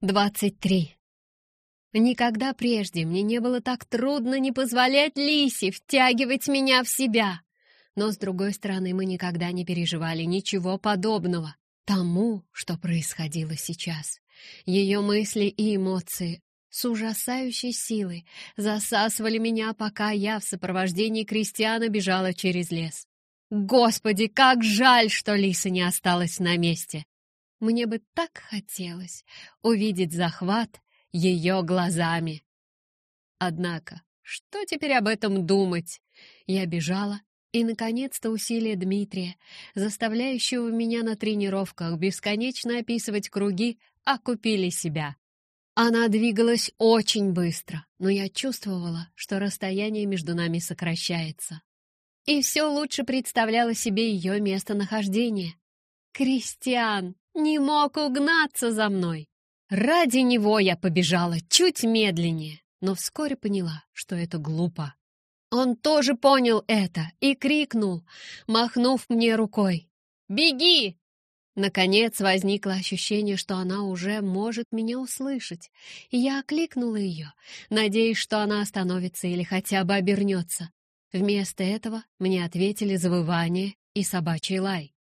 23. Никогда прежде мне не было так трудно не позволять Лисе втягивать меня в себя. Но, с другой стороны, мы никогда не переживали ничего подобного тому, что происходило сейчас. Ее мысли и эмоции с ужасающей силой засасывали меня, пока я в сопровождении Кристиана бежала через лес. Господи, как жаль, что Лиса не осталась на месте! Мне бы так хотелось увидеть захват ее глазами. Однако, что теперь об этом думать? Я бежала, и, наконец-то, усилия Дмитрия, заставляющего меня на тренировках бесконечно описывать круги, окупили себя. Она двигалась очень быстро, но я чувствовала, что расстояние между нами сокращается. И все лучше представляла себе ее местонахождение. «Кристиан!» Не мог угнаться за мной. Ради него я побежала чуть медленнее, но вскоре поняла, что это глупо. Он тоже понял это и крикнул, махнув мне рукой. «Беги!» Наконец возникло ощущение, что она уже может меня услышать, и я окликнула ее, надеясь, что она остановится или хотя бы обернется. Вместо этого мне ответили завывание и собачий лай.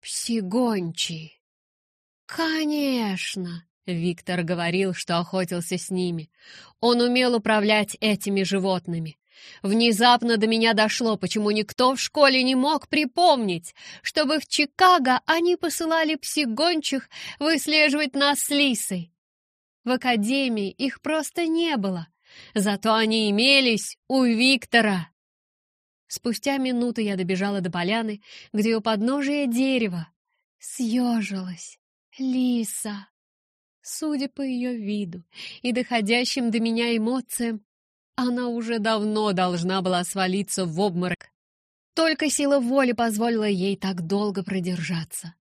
«Псигончий!» «Конечно!» — Виктор говорил, что охотился с ними. Он умел управлять этими животными. Внезапно до меня дошло, почему никто в школе не мог припомнить, чтобы в Чикаго они посылали псигончих выслеживать нас с Лисой. В академии их просто не было, зато они имелись у Виктора. Спустя минуту я добежала до поляны, где у подножия дерева съежилась Лиса. Судя по ее виду и доходящим до меня эмоциям, она уже давно должна была свалиться в обморок. Только сила воли позволила ей так долго продержаться.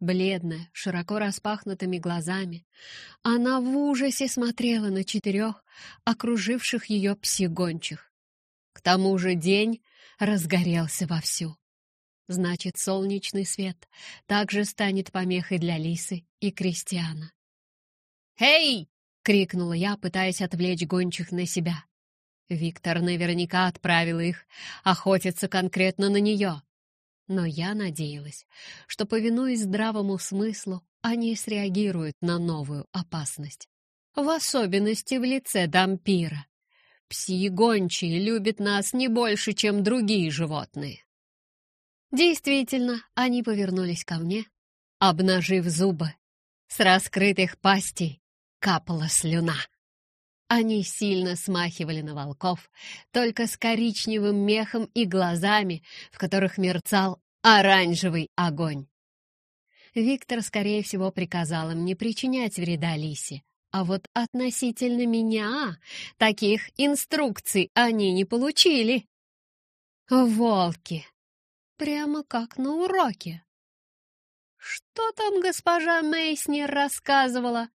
Бледная, широко распахнутыми глазами, она в ужасе смотрела на четырех окруживших ее псигончих. К тому же день разгорелся вовсю. Значит, солнечный свет также станет помехой для Лисы и Кристиана. «Эй!» — крикнула я, пытаясь отвлечь гончих на себя. Виктор наверняка отправил их охотиться конкретно на нее. Но я надеялась, что, повинуясь здравому смыслу, они среагируют на новую опасность. В особенности в лице дампира. Пси-гончие любят нас не больше, чем другие животные. Действительно, они повернулись ко мне, обнажив зубы. С раскрытых пастей капала слюна. Они сильно смахивали на волков, только с коричневым мехом и глазами, в которых мерцал оранжевый огонь. Виктор, скорее всего, приказал им не причинять вреда Лисе, а вот относительно меня таких инструкций они не получили. Волки! Прямо как на уроке. Что там госпожа Мейснер рассказывала?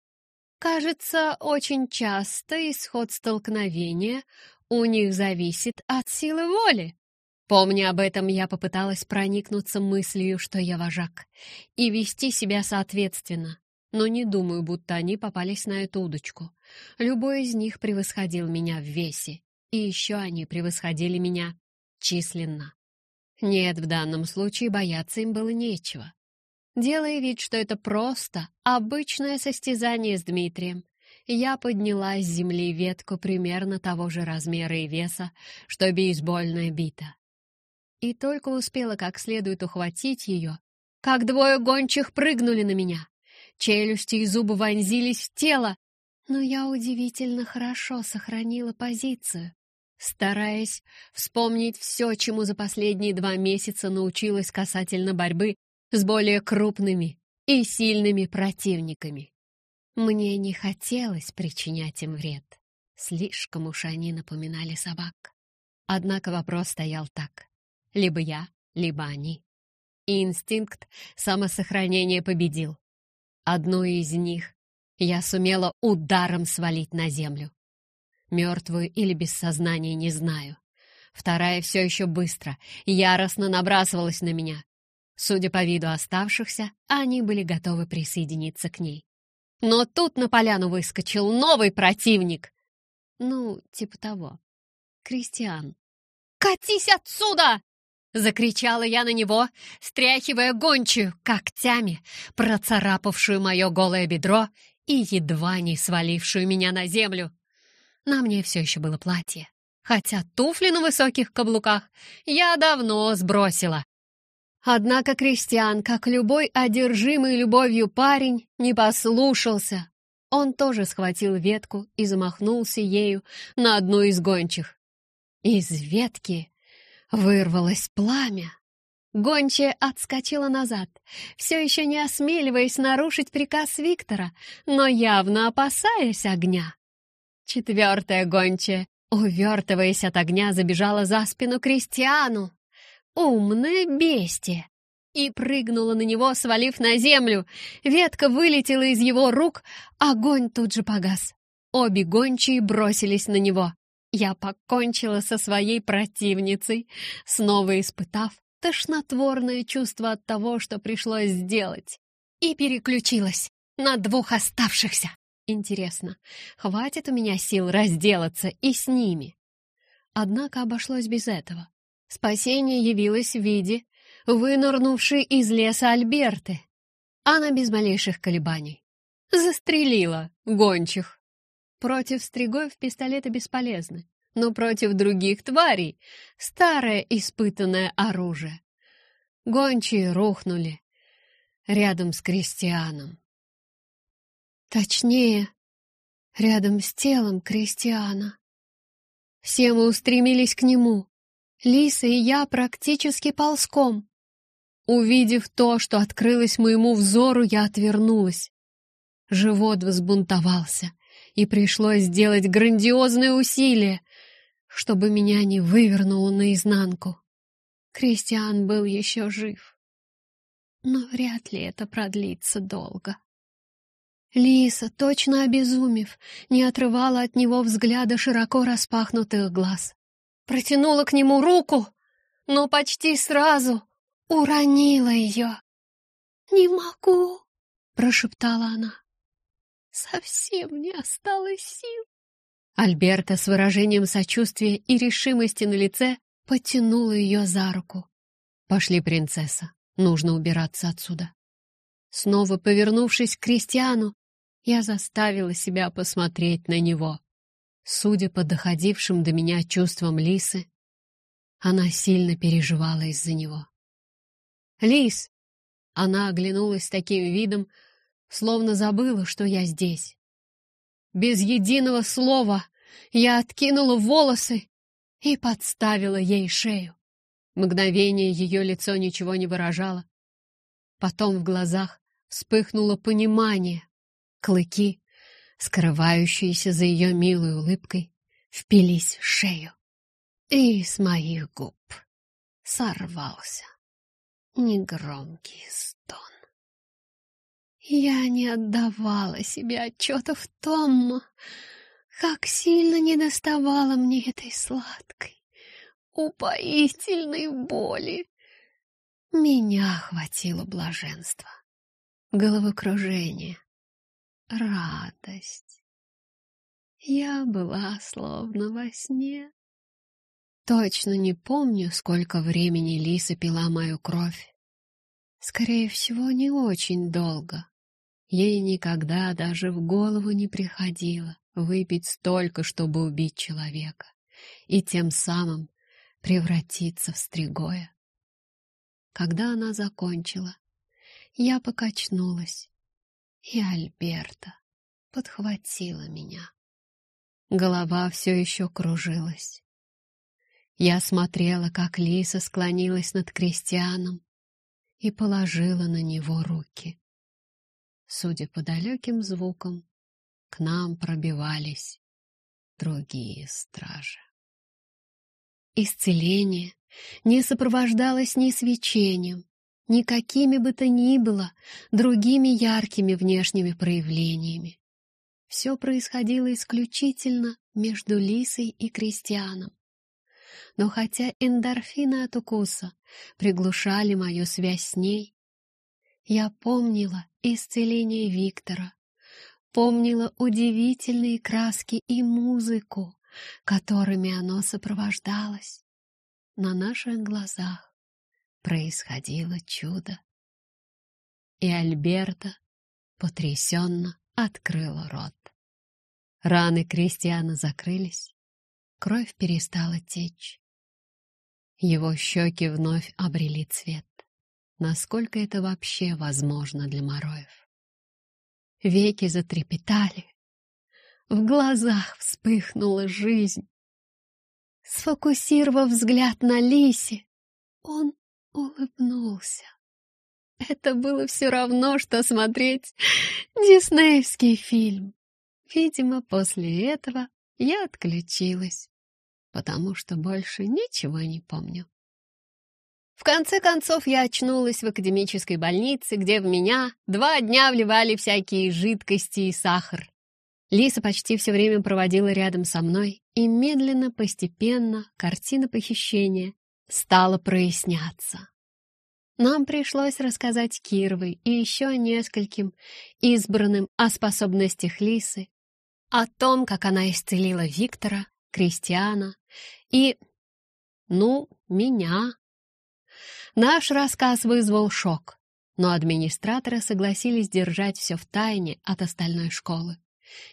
Кажется, очень часто исход столкновения у них зависит от силы воли. Помня об этом, я попыталась проникнуться мыслью, что я вожак, и вести себя соответственно, но не думаю, будто они попались на эту удочку. Любой из них превосходил меня в весе, и еще они превосходили меня численно. Нет, в данном случае бояться им было нечего. Делая вид, что это просто обычное состязание с Дмитрием, я подняла с земли ветку примерно того же размера и веса, что бейсбольная бита. И только успела как следует ухватить ее, как двое гончих прыгнули на меня. Челюсти и зубы вонзились в тело, но я удивительно хорошо сохранила позицию стараясь вспомнить все, чему за последние два месяца научилась касательно борьбы с более крупными и сильными противниками. Мне не хотелось причинять им вред. Слишком уж они напоминали собак. Однако вопрос стоял так. Либо я, либо они. И инстинкт самосохранения победил. Одну из них я сумела ударом свалить на землю. Мертвую или без сознания, не знаю. Вторая все еще быстро, яростно набрасывалась на меня. Судя по виду оставшихся, они были готовы присоединиться к ней. Но тут на поляну выскочил новый противник. Ну, типа того. Кристиан. «Катись отсюда!» Закричала я на него, стряхивая гончую когтями, процарапавшую мое голое бедро и едва не свалившую меня на землю. На мне все еще было платье, хотя туфли на высоких каблуках я давно сбросила. Однако Кристиан, как любой одержимый любовью парень, не послушался. Он тоже схватил ветку и замахнулся ею на одну из гончих. Из ветки Вырвалось пламя. Гончая отскочила назад, все еще не осмеливаясь нарушить приказ Виктора, но явно опасаясь огня. Четвертая гончая, увертываясь от огня, забежала за спину Кристиану. Умное бестие! И прыгнула на него, свалив на землю. Ветка вылетела из его рук, огонь тут же погас. Обе гончие бросились на него. Я покончила со своей противницей, снова испытав тошнотворное чувство от того, что пришлось сделать, и переключилась на двух оставшихся. Интересно, хватит у меня сил разделаться и с ними? Однако обошлось без этого. Спасение явилось в виде вынырнувшей из леса Альберты. Она без малейших колебаний застрелила гончих. Против стригоев пистолеты бесполезны, но против других тварей — старое испытанное оружие. Гончие рухнули рядом с крестьяном. Точнее, рядом с телом крестьяна. Все мы устремились к нему. Лиса и я практически ползком. Увидев то, что открылось моему взору, я отвернулась. Живот взбунтовался и пришлось сделать грандиозные усилия, чтобы меня не вывернуло наизнанку. Кристиан был еще жив, но вряд ли это продлится долго. Лиса, точно обезумев, не отрывала от него взгляда широко распахнутых глаз. Протянула к нему руку, но почти сразу уронила ее. «Не могу!» — прошептала она. Совсем не осталось сил. Альберта с выражением сочувствия и решимости на лице потянула ее за руку. «Пошли, принцесса, нужно убираться отсюда». Снова повернувшись к Кристиану, я заставила себя посмотреть на него. Судя по доходившим до меня чувствам Лисы, она сильно переживала из-за него. «Лис!» Она оглянулась таким видом, словно забыла, что я здесь. Без единого слова я откинула волосы и подставила ей шею. Мгновение ее лицо ничего не выражало. Потом в глазах вспыхнуло понимание. Клыки, скрывающиеся за ее милой улыбкой, впились в шею. И с моих губ сорвался негромкий стон. Я не отдавала себе отчета в том, как сильно недоставала мне этой сладкой, упоительной боли. Меня охватило блаженство, головокружение, радость. Я была словно во сне. Точно не помню, сколько времени Лиса пила мою кровь. Скорее всего, не очень долго. Ей никогда даже в голову не приходило выпить столько, чтобы убить человека, и тем самым превратиться в стригоя. Когда она закончила, я покачнулась, и Альберта подхватила меня. Голова все еще кружилась. Я смотрела, как Лиса склонилась над крестьяном и положила на него руки. Судя по далеким звукам, к нам пробивались другие стражи. Исцеление не сопровождалось ни свечением, ни какими бы то ни было другими яркими внешними проявлениями. Все происходило исключительно между Лисой и Кристианом. Но хотя эндорфины от укуса приглушали мою связь с ней, я помнила исцеление Виктора, помнила удивительные краски и музыку, которыми оно сопровождалось. На наших глазах происходило чудо. И Альберта потрясенно открыла рот. Раны Кристиана закрылись, кровь перестала течь. Его щеки вновь обрели цвет. Насколько это вообще возможно для Мороев? Веки затрепетали, в глазах вспыхнула жизнь. Сфокусировав взгляд на Лисе, он улыбнулся. Это было все равно, что смотреть диснеевский фильм. Видимо, после этого я отключилась, потому что больше ничего не помню. В конце концов, я очнулась в академической больнице, где в меня два дня вливали всякие жидкости и сахар. Лиса почти все время проводила рядом со мной, и медленно, постепенно картина похищения стала проясняться. Нам пришлось рассказать Кировой и еще нескольким избранным о способностях Лисы, о том, как она исцелила Виктора, Кристиана и, ну, меня. Наш рассказ вызвал шок, но администраторы согласились держать все в тайне от остальной школы.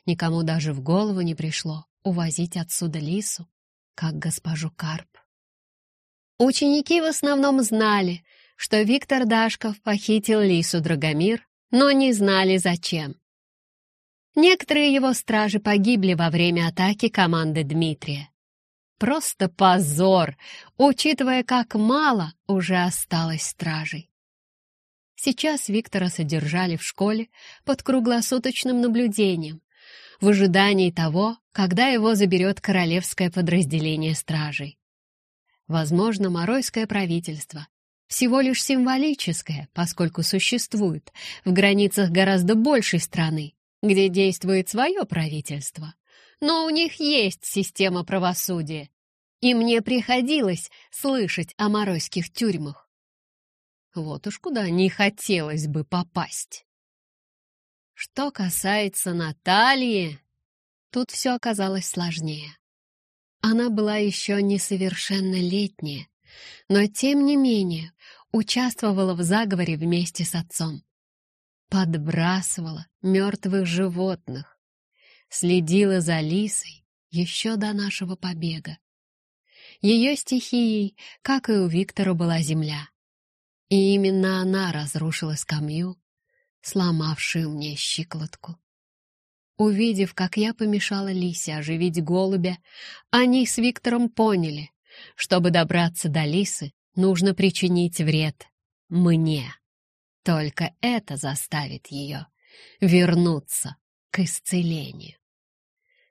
Никому даже в голову не пришло увозить отсюда Лису, как госпожу Карп. Ученики в основном знали, что Виктор Дашков похитил Лису Драгомир, но не знали зачем. Некоторые его стражи погибли во время атаки команды Дмитрия. Просто позор, учитывая, как мало уже осталось стражей. Сейчас Виктора содержали в школе под круглосуточным наблюдением, в ожидании того, когда его заберет королевское подразделение стражей. Возможно, Моройское правительство всего лишь символическое, поскольку существует в границах гораздо большей страны, где действует свое правительство. Но у них есть система правосудия, и мне приходилось слышать о моройских тюрьмах. Вот уж куда не хотелось бы попасть. Что касается Натальи, тут все оказалось сложнее. Она была еще несовершеннолетняя, но, тем не менее, участвовала в заговоре вместе с отцом. Подбрасывала мертвых животных, следила за Лисой еще до нашего побега. Ее стихией, как и у Виктора, была земля. И именно она разрушила скамью, сломавшую мне щиколотку. Увидев, как я помешала Лисе оживить голубя, они с Виктором поняли, чтобы добраться до Лисы, нужно причинить вред мне. Только это заставит ее вернуться к исцелению.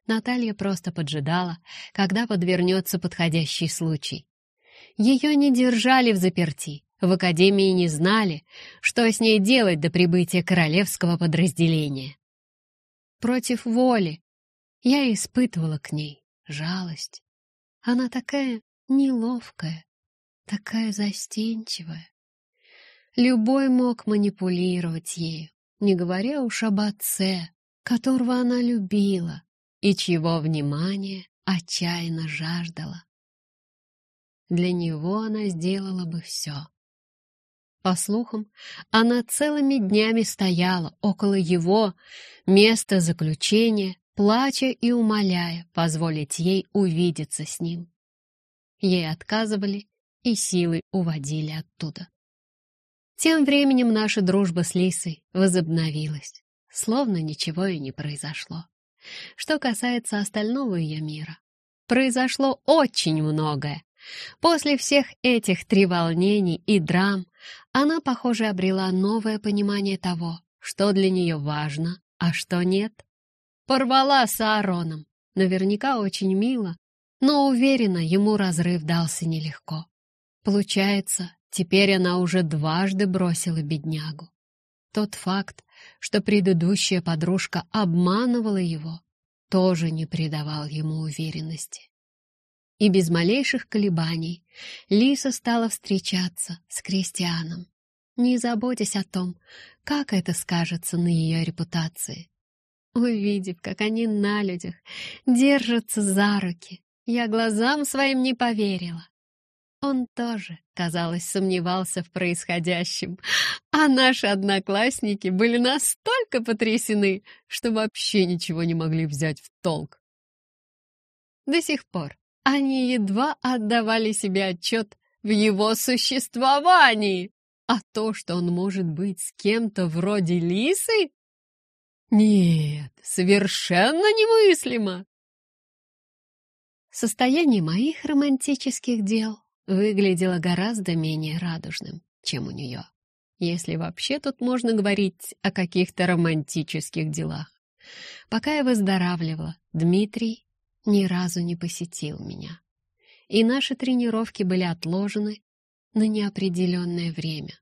Наталья просто поджидала, когда подвернется подходящий случай. Ее не держали в заперти, в академии не знали, что с ней делать до прибытия королевского подразделения. Против воли я испытывала к ней жалость. Она такая неловкая, такая застенчивая. Любой мог манипулировать ею, не говоря уж об отце, которого она любила и чьего внимания отчаянно жаждала. Для него она сделала бы все. По слухам, она целыми днями стояла около его места заключения, плача и умоляя позволить ей увидеться с ним. Ей отказывали и силой уводили оттуда. Тем временем наша дружба с Лисой возобновилась, словно ничего и не произошло. Что касается остального ее мира, произошло очень многое, После всех этих треволнений и драм она, похоже, обрела новое понимание того, что для нее важно, а что нет. Порвала с Аароном, наверняка очень мило, но уверена, ему разрыв дался нелегко. Получается, теперь она уже дважды бросила беднягу. Тот факт, что предыдущая подружка обманывала его, тоже не придавал ему уверенности и без малейших колебаний Лиса стала встречаться с Кристианом, не заботясь о том, как это скажется на ее репутации. Увидев, как они на людях держатся за руки, я глазам своим не поверила. Он тоже, казалось, сомневался в происходящем, а наши одноклассники были настолько потрясены, что вообще ничего не могли взять в толк. До сих пор они едва отдавали себе отчет в его существовании, а то, что он может быть с кем-то вроде Лисы? Нет, совершенно немыслимо. Состояние моих романтических дел выглядело гораздо менее радужным, чем у нее, если вообще тут можно говорить о каких-то романтических делах. Пока я выздоравливала, Дмитрий ни разу не посетил меня, и наши тренировки были отложены на неопределенное время.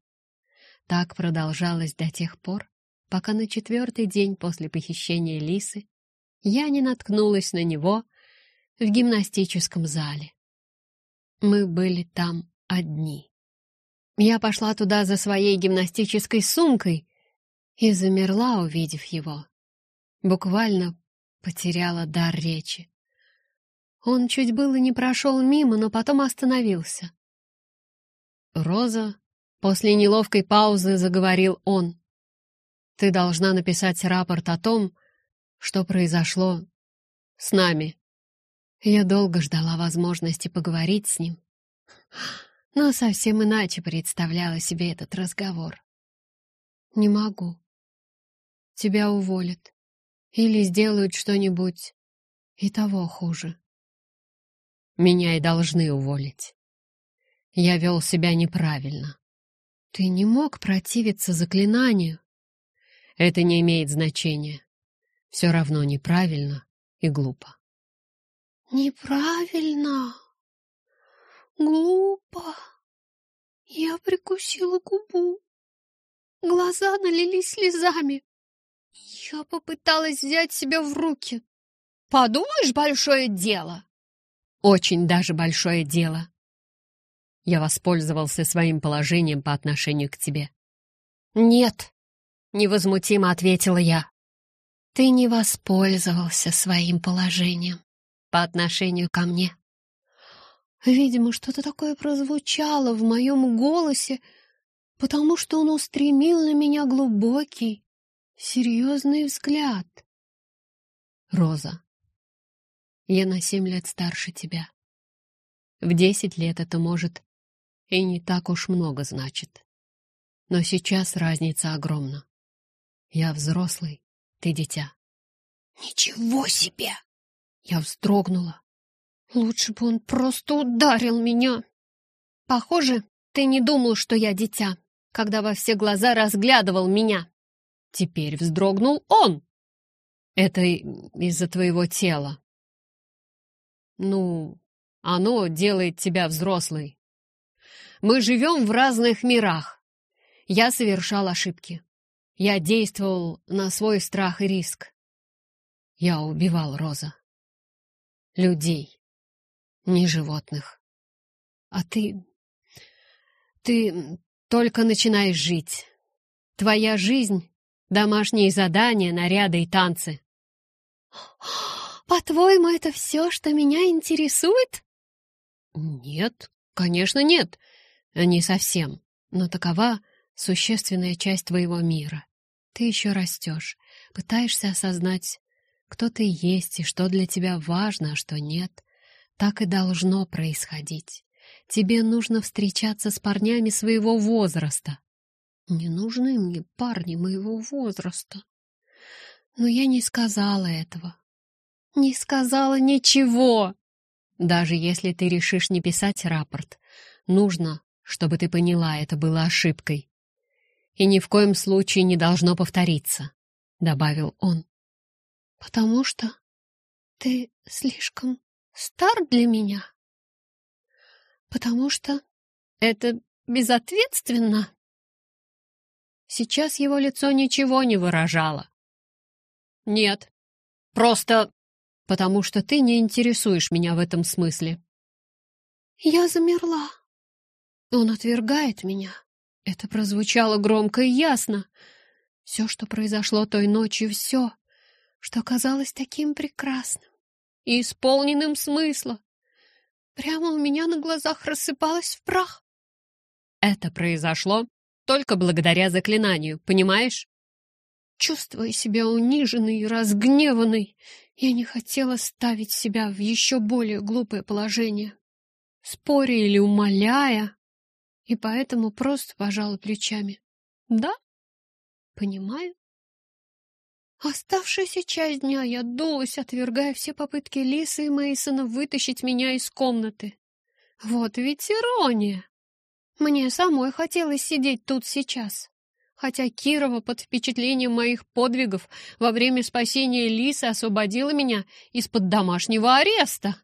Так продолжалось до тех пор, пока на четвертый день после похищения Лисы я не наткнулась на него в гимнастическом зале. Мы были там одни. Я пошла туда за своей гимнастической сумкой и замерла, увидев его. Буквально потеряла дар речи. Он чуть было не прошел мимо, но потом остановился. «Роза», — после неловкой паузы заговорил он, «ты должна написать рапорт о том, что произошло с нами». Я долго ждала возможности поговорить с ним, но совсем иначе представляла себе этот разговор. «Не могу. Тебя уволят. Или сделают что-нибудь и того хуже. Меня и должны уволить. Я вел себя неправильно. Ты не мог противиться заклинанию. Это не имеет значения. Все равно неправильно и глупо. Неправильно. Глупо. Я прикусила губу. Глаза налились слезами. Я попыталась взять себя в руки. Подумаешь, большое дело. Очень даже большое дело. Я воспользовался своим положением по отношению к тебе. Нет, невозмутимо ответила я. Ты не воспользовался своим положением по отношению ко мне. Видимо, что-то такое прозвучало в моем голосе, потому что он устремил на меня глубокий, серьезный взгляд. Роза, я на семь лет старше тебя. В десять лет это может и не так уж много значит. Но сейчас разница огромна. Я взрослый, ты дитя. Ничего себе! Я вздрогнула. Лучше бы он просто ударил меня. Похоже, ты не думал, что я дитя, когда во все глаза разглядывал меня. Теперь вздрогнул он. Это из-за твоего тела. Ну, оно делает тебя взрослой. Мы живем в разных мирах. Я совершал ошибки. Я действовал на свой страх и риск. Я убивал Роза. Людей, не животных. А ты... Ты только начинаешь жить. Твоя жизнь — домашние задания, наряды и танцы. По-твоему, это все, что меня интересует? Нет, конечно, нет. Не совсем. Но такова существенная часть твоего мира. Ты еще растешь, пытаешься осознать кто ты есть и что для тебя важно, а что нет. Так и должно происходить. Тебе нужно встречаться с парнями своего возраста. Не нужны мне парни моего возраста. Но я не сказала этого. Не сказала ничего. Даже если ты решишь не писать рапорт, нужно, чтобы ты поняла, это было ошибкой. И ни в коем случае не должно повториться, — добавил он потому что ты слишком стар для меня, потому что это безответственно. Сейчас его лицо ничего не выражало. Нет, просто потому что ты не интересуешь меня в этом смысле. Я замерла. Он отвергает меня. Это прозвучало громко и ясно. Все, что произошло той ночью, все, что казалось таким прекрасным и исполненным смысла. Прямо у меня на глазах рассыпалось в прах. Это произошло только благодаря заклинанию, понимаешь? Чувствуя себя униженной и разгневанной, я не хотела ставить себя в еще более глупое положение, споря или умоляя, и поэтому просто пожала плечами. Да, понимаю. Оставшуюся часть дня я дулась, отвергая все попытки Лисы и Мейсона вытащить меня из комнаты. Вот ведь ирония! Мне самой хотелось сидеть тут сейчас. Хотя Кирова под впечатлением моих подвигов во время спасения Лисы освободила меня из-под домашнего ареста.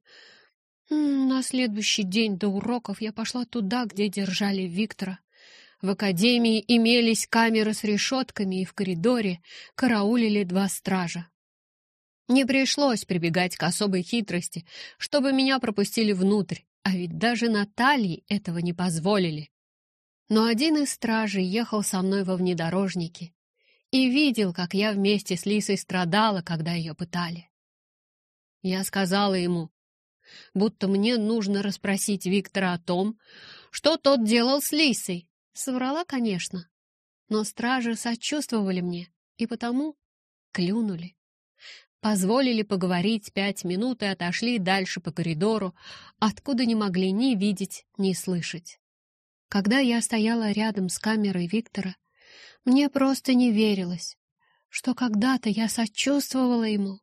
На следующий день до уроков я пошла туда, где держали Виктора. В академии имелись камеры с решетками, и в коридоре караулили два стража. Не пришлось прибегать к особой хитрости, чтобы меня пропустили внутрь, а ведь даже Натальи этого не позволили. Но один из стражей ехал со мной во внедорожнике и видел, как я вместе с Лисой страдала, когда ее пытали. Я сказала ему, будто мне нужно расспросить Виктора о том, что тот делал с Лисой, Соврала, конечно, но стражи сочувствовали мне и потому клюнули. Позволили поговорить пять минут и отошли дальше по коридору, откуда не могли ни видеть, ни слышать. Когда я стояла рядом с камерой Виктора, мне просто не верилось, что когда-то я сочувствовала ему.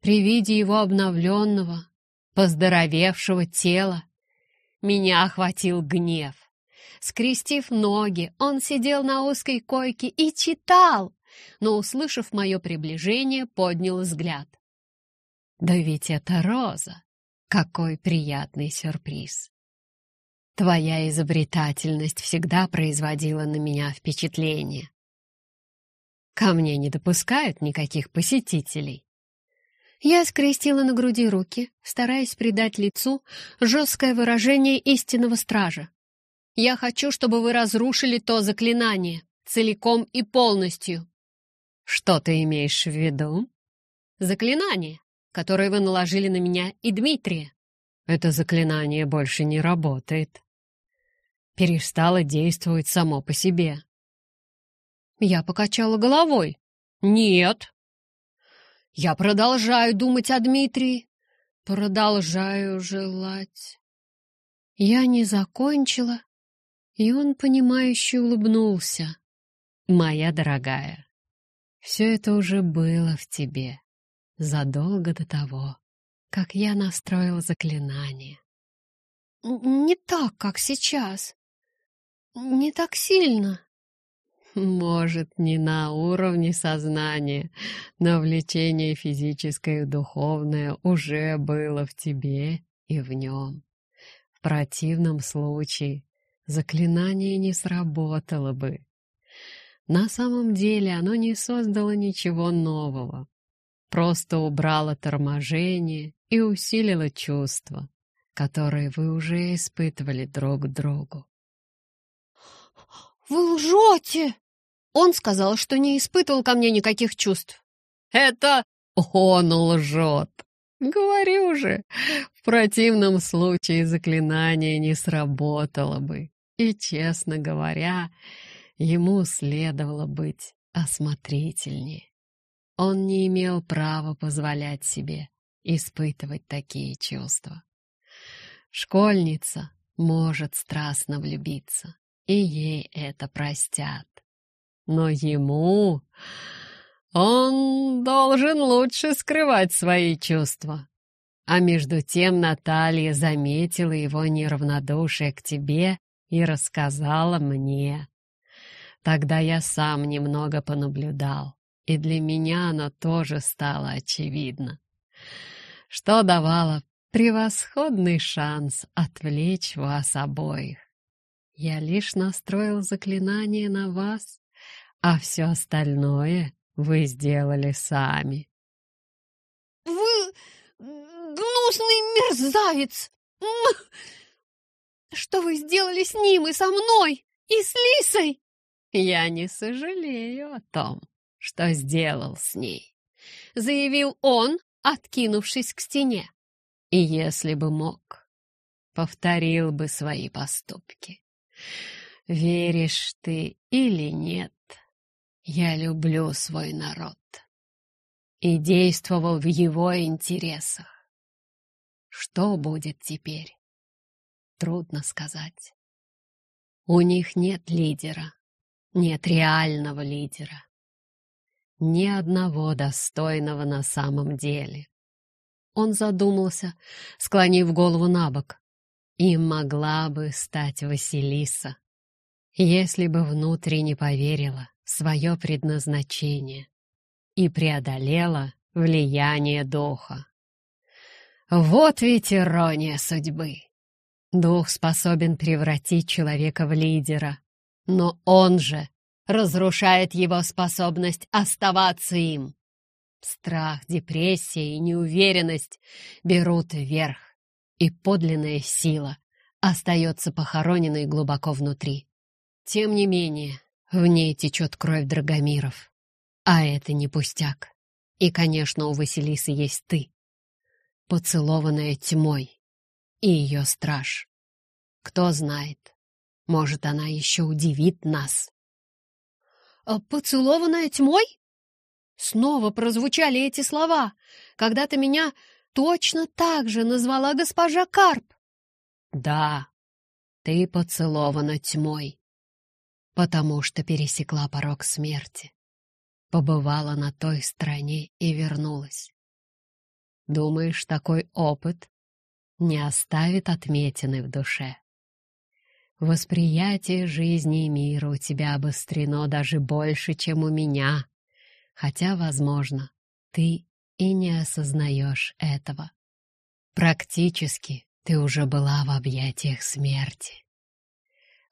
При виде его обновленного, поздоровевшего тела меня охватил гнев. Скрестив ноги, он сидел на узкой койке и читал, но, услышав мое приближение, поднял взгляд. «Да ведь это Роза! Какой приятный сюрприз! Твоя изобретательность всегда производила на меня впечатление. Ко мне не допускают никаких посетителей». Я скрестила на груди руки, стараясь придать лицу жесткое выражение истинного стража. Я хочу, чтобы вы разрушили то заклинание, целиком и полностью. Что ты имеешь в виду? Заклинание, которое вы наложили на меня и Дмитрия. Это заклинание больше не работает. Перестало действовать само по себе. Я покачала головой. Нет. Я продолжаю думать о Дмитрии. Продолжаю желать. Я не закончила, и он, понимающе улыбнулся. «Моя дорогая, все это уже было в тебе задолго до того, как я настроил заклинание». «Не так, как сейчас. Не так сильно». «Может, не на уровне сознания, но влечение физическое и духовное уже было в тебе и в нем. В противном случае заклинание не сработало бы. На самом деле оно не создало ничего нового, просто убрало торможение и усилило чувства, которые вы уже испытывали друг к другу. «Вы лжете!» Он сказал, что не испытывал ко мне никаких чувств. «Это он лжет!» «Говорю же, в противном случае заклинание не сработало бы. И, честно говоря, ему следовало быть осмотрительнее. Он не имел права позволять себе испытывать такие чувства. Школьница может страстно влюбиться, и ей это простят. Но ему он должен лучше скрывать свои чувства. А между тем Наталья заметила его неравнодушие к тебе и рассказала мне. Тогда я сам немного понаблюдал, и для меня оно тоже стало очевидно, что давало превосходный шанс отвлечь вас обоих. Я лишь настроил заклинание на вас, а все остальное вы сделали сами. «Вы гнусный мерзавец! Что вы сделали с ним и со мной, и с Лисой?» «Я не сожалею о том, что сделал с ней. — заявил он, откинувшись к стене. «И если бы мог, повторил бы свои поступки. Веришь ты или нет, я люблю свой народ и действовал в его интересах. Что будет теперь? Трудно сказать. У них нет лидера, нет реального лидера. Ни одного достойного на самом деле. Он задумался, склонив голову на бок. Им могла бы стать Василиса, если бы внутренне поверила в свое предназначение и преодолела влияние духа. Вот ведь ирония судьбы. Дух способен превратить человека в лидера, но он же разрушает его способность оставаться им. Страх, депрессия и неуверенность берут вверх, и подлинная сила остается похороненной глубоко внутри. Тем не менее, в ней течет кровь Драгомиров. А это не пустяк. И, конечно, у Василисы есть ты, поцелованная тьмой, и ее страж. Кто знает, может, она еще удивит нас. А «Поцелованная тьмой?» Снова прозвучали эти слова. Когда-то меня точно так же назвала госпожа Карп. «Да, ты поцелована тьмой, потому что пересекла порог смерти, побывала на той стороне и вернулась. Думаешь, такой опыт не оставит отметины в душе?» Восприятие жизни и мира у тебя обострено даже больше, чем у меня, хотя, возможно, ты и не осознаешь этого. Практически ты уже была в объятиях смерти.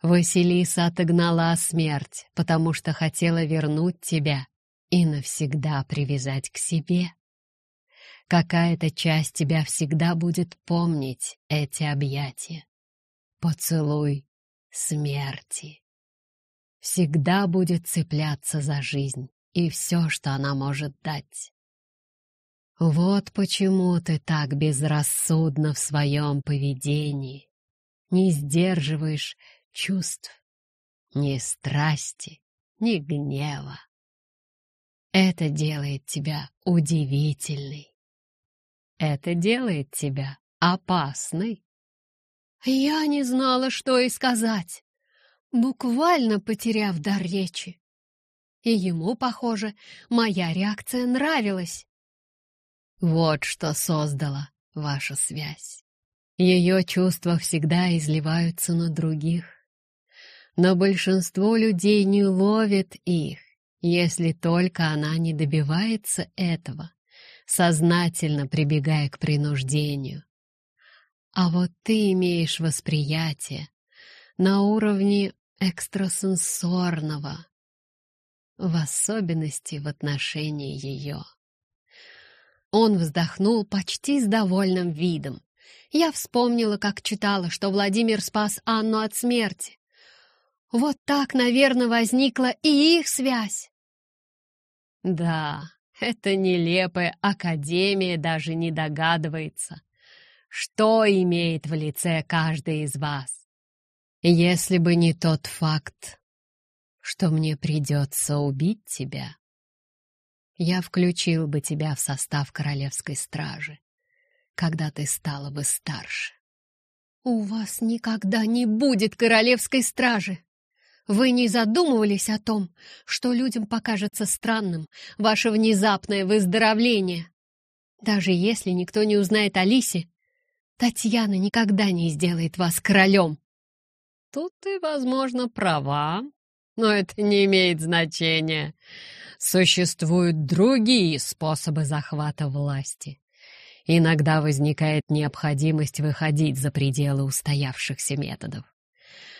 Василиса отогнала смерть, потому что хотела вернуть тебя и навсегда привязать к себе. Какая-то часть тебя всегда будет помнить эти объятия. Поцелуй смерти. Всегда будет цепляться за жизнь и все, что она может дать. Вот почему ты так безрассудно в своем поведении, не сдерживаешь чувств, ни страсти, ни гнева. Это делает тебя удивительной. Это делает тебя опасной. Я не знала, что и сказать, буквально потеряв дар речи. И ему, похоже, моя реакция нравилась. Вот что создала ваша связь. Ее чувства всегда изливаются на других. Но большинство людей не ловит их, если только она не добивается этого, сознательно прибегая к принуждению. А вот ты имеешь восприятие на уровне экстрасенсорного, в особенности в отношении ее. Он вздохнул почти с довольным видом. Я вспомнила, как читала, что Владимир спас Анну от смерти. Вот так, наверное, возникла и их связь. Да, эта нелепая академия даже не догадывается, что имеет в лице каждый из вас. Если бы не тот факт, что мне придется убить тебя, я включил бы тебя в состав королевской стражи, когда ты стала бы старше. У вас никогда не будет королевской стражи. Вы не задумывались о том, что людям покажется странным ваше внезапное выздоровление? Даже если никто не узнает о Лисе, Татьяна никогда не сделает вас королем. Тут ты, возможно, права, но это не имеет значения. Существуют другие способы захвата власти. Иногда возникает необходимость выходить за пределы устоявшихся методов.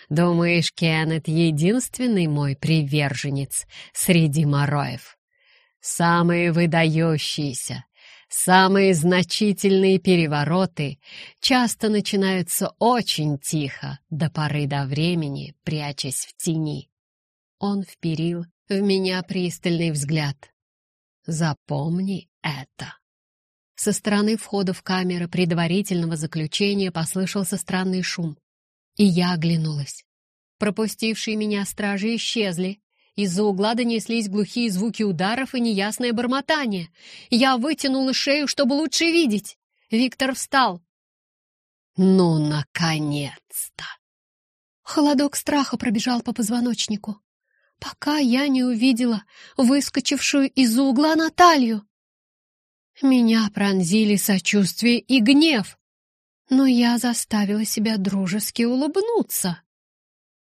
Думаешь, Кеннет единственный мой приверженец среди мороев? Самые выдающиеся, Самые значительные перевороты часто начинаются очень тихо, до поры до времени, прячась в тени. Он вперил в меня пристальный взгляд. Запомни это?» Со стороны входа в камеры предварительного заключения послышался странный шум, и я оглянулась. Пропустившие меня стражи исчезли. Из-за угла донеслись глухие звуки ударов и неясное бормотание. Я вытянула шею, чтобы лучше видеть. Виктор встал. «Ну, наконец-то!» Холодок страха пробежал по позвоночнику, пока я не увидела выскочившую из-за угла Наталью. Меня пронзили сочувствие и гнев, но я заставила себя дружески улыбнуться.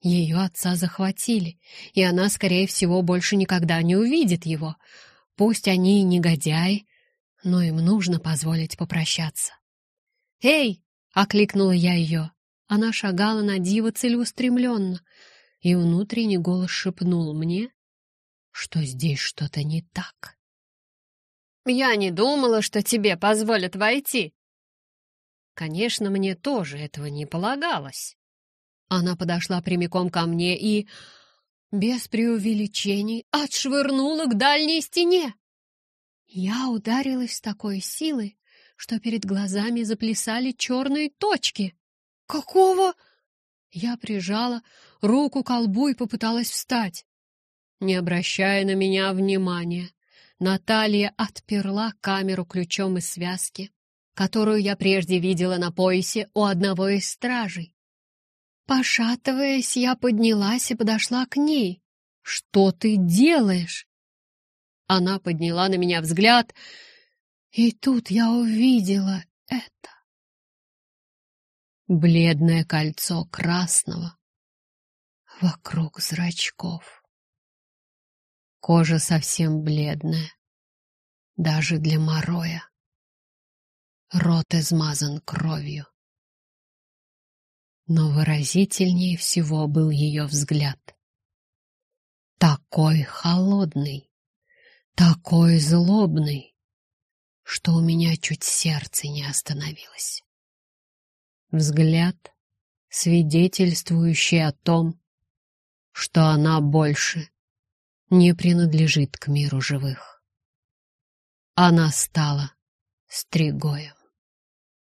Ее отца захватили, и она, скорее всего, больше никогда не увидит его. Пусть они и негодяи, но им нужно позволить попрощаться. «Эй!» — окликнула я ее. Она шагала на диво целеустремленно, и внутренний голос шепнул мне, что здесь что-то не так. «Я не думала, что тебе позволят войти». Конечно, мне тоже этого не полагалось. Она подошла прямиком ко мне и, без преувеличений, отшвырнула к дальней стене. Я ударилась с такой силой, что перед глазами заплясали черные точки. «Какого?» Я прижала руку колбу и попыталась встать. Не обращая на меня внимания, Наталья отперла камеру ключом из связки, которую я прежде видела на поясе у одного из стражей. Пошатываясь, я поднялась и подошла к ней. «Что ты делаешь?» Она подняла на меня взгляд, и тут я увидела это бледное кольцо красного вокруг зрачков. Кожа совсем бледная, даже для мороя. Рот измазан кровью. Но выразительнее всего был ее взгляд. Такой холодный, такой злобный, что у меня чуть сердце не остановилось взгляд, свидетельствующий о том, что она больше не принадлежит к миру живых. Она стала стригоем.